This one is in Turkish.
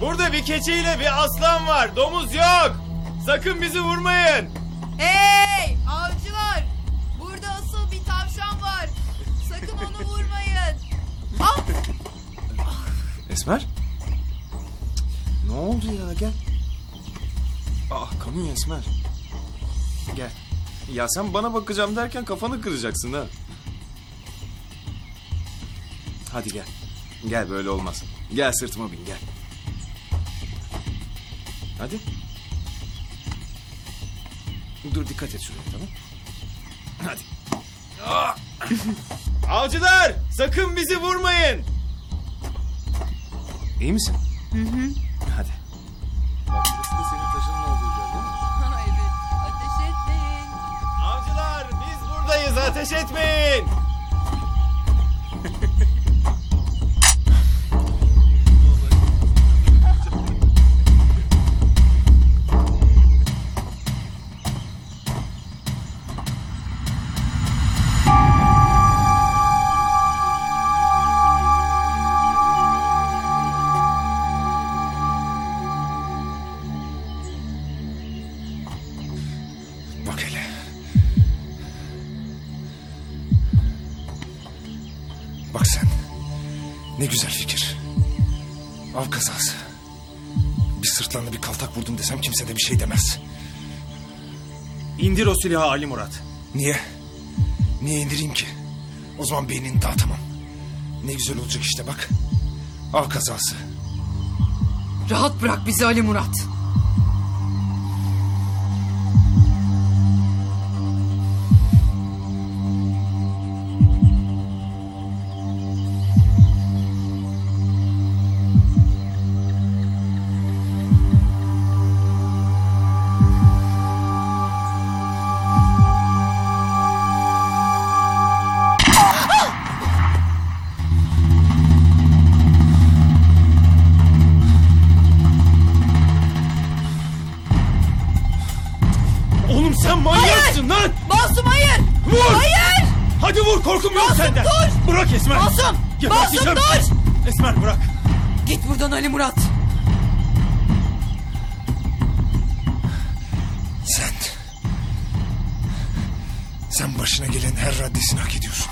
Burada bir keçiyle bir aslan var. Domuz yok. Sakın bizi vurmayın. Hey avcılar! Burada asıl bir tavşan var. Sakın onu vurmayın. Ah! Esmer? Ne oldu ya gel. Ah kanıyor Esmer. Gel. Ya sen bana bakacağım derken kafanı kıracaksın ha. Hadi gel. Gel böyle olmaz. Gel sırtıma bin gel. Hadi. Dur dikkat et şuraya tamam. Hadi. Ah! Avcılar sakın bizi vurmayın. İyi misin? Hı hı. Hadi. Bak burası da senin taşının olduğu yer değil mi? Ha, evet. Ateş etmeyin. Avcılar biz buradayız ateş etmeyin. Bak sen. Ne güzel fikir. Av kazası. Bir sırtlanla bir kaltak vurdum desem kimse de bir şey demez. İndir o silahı Ali Murat. Niye? Niye indireyim ki? O zaman beynini dağıtamam. Ne güzel olacak işte bak. Av kazası. Rahat bırak bizi Ali Murat. Oğlum sen manyaksın lan. Masum hayır! Vur! Hayır! Hadi vur korkum yok Masum, senden. dur! Bırak Esmer. Masum! Masum, seni. Esmer bırak. Git buradan Ali Murat. Sen... Sen başına gelen her raddesini hak ediyorsun.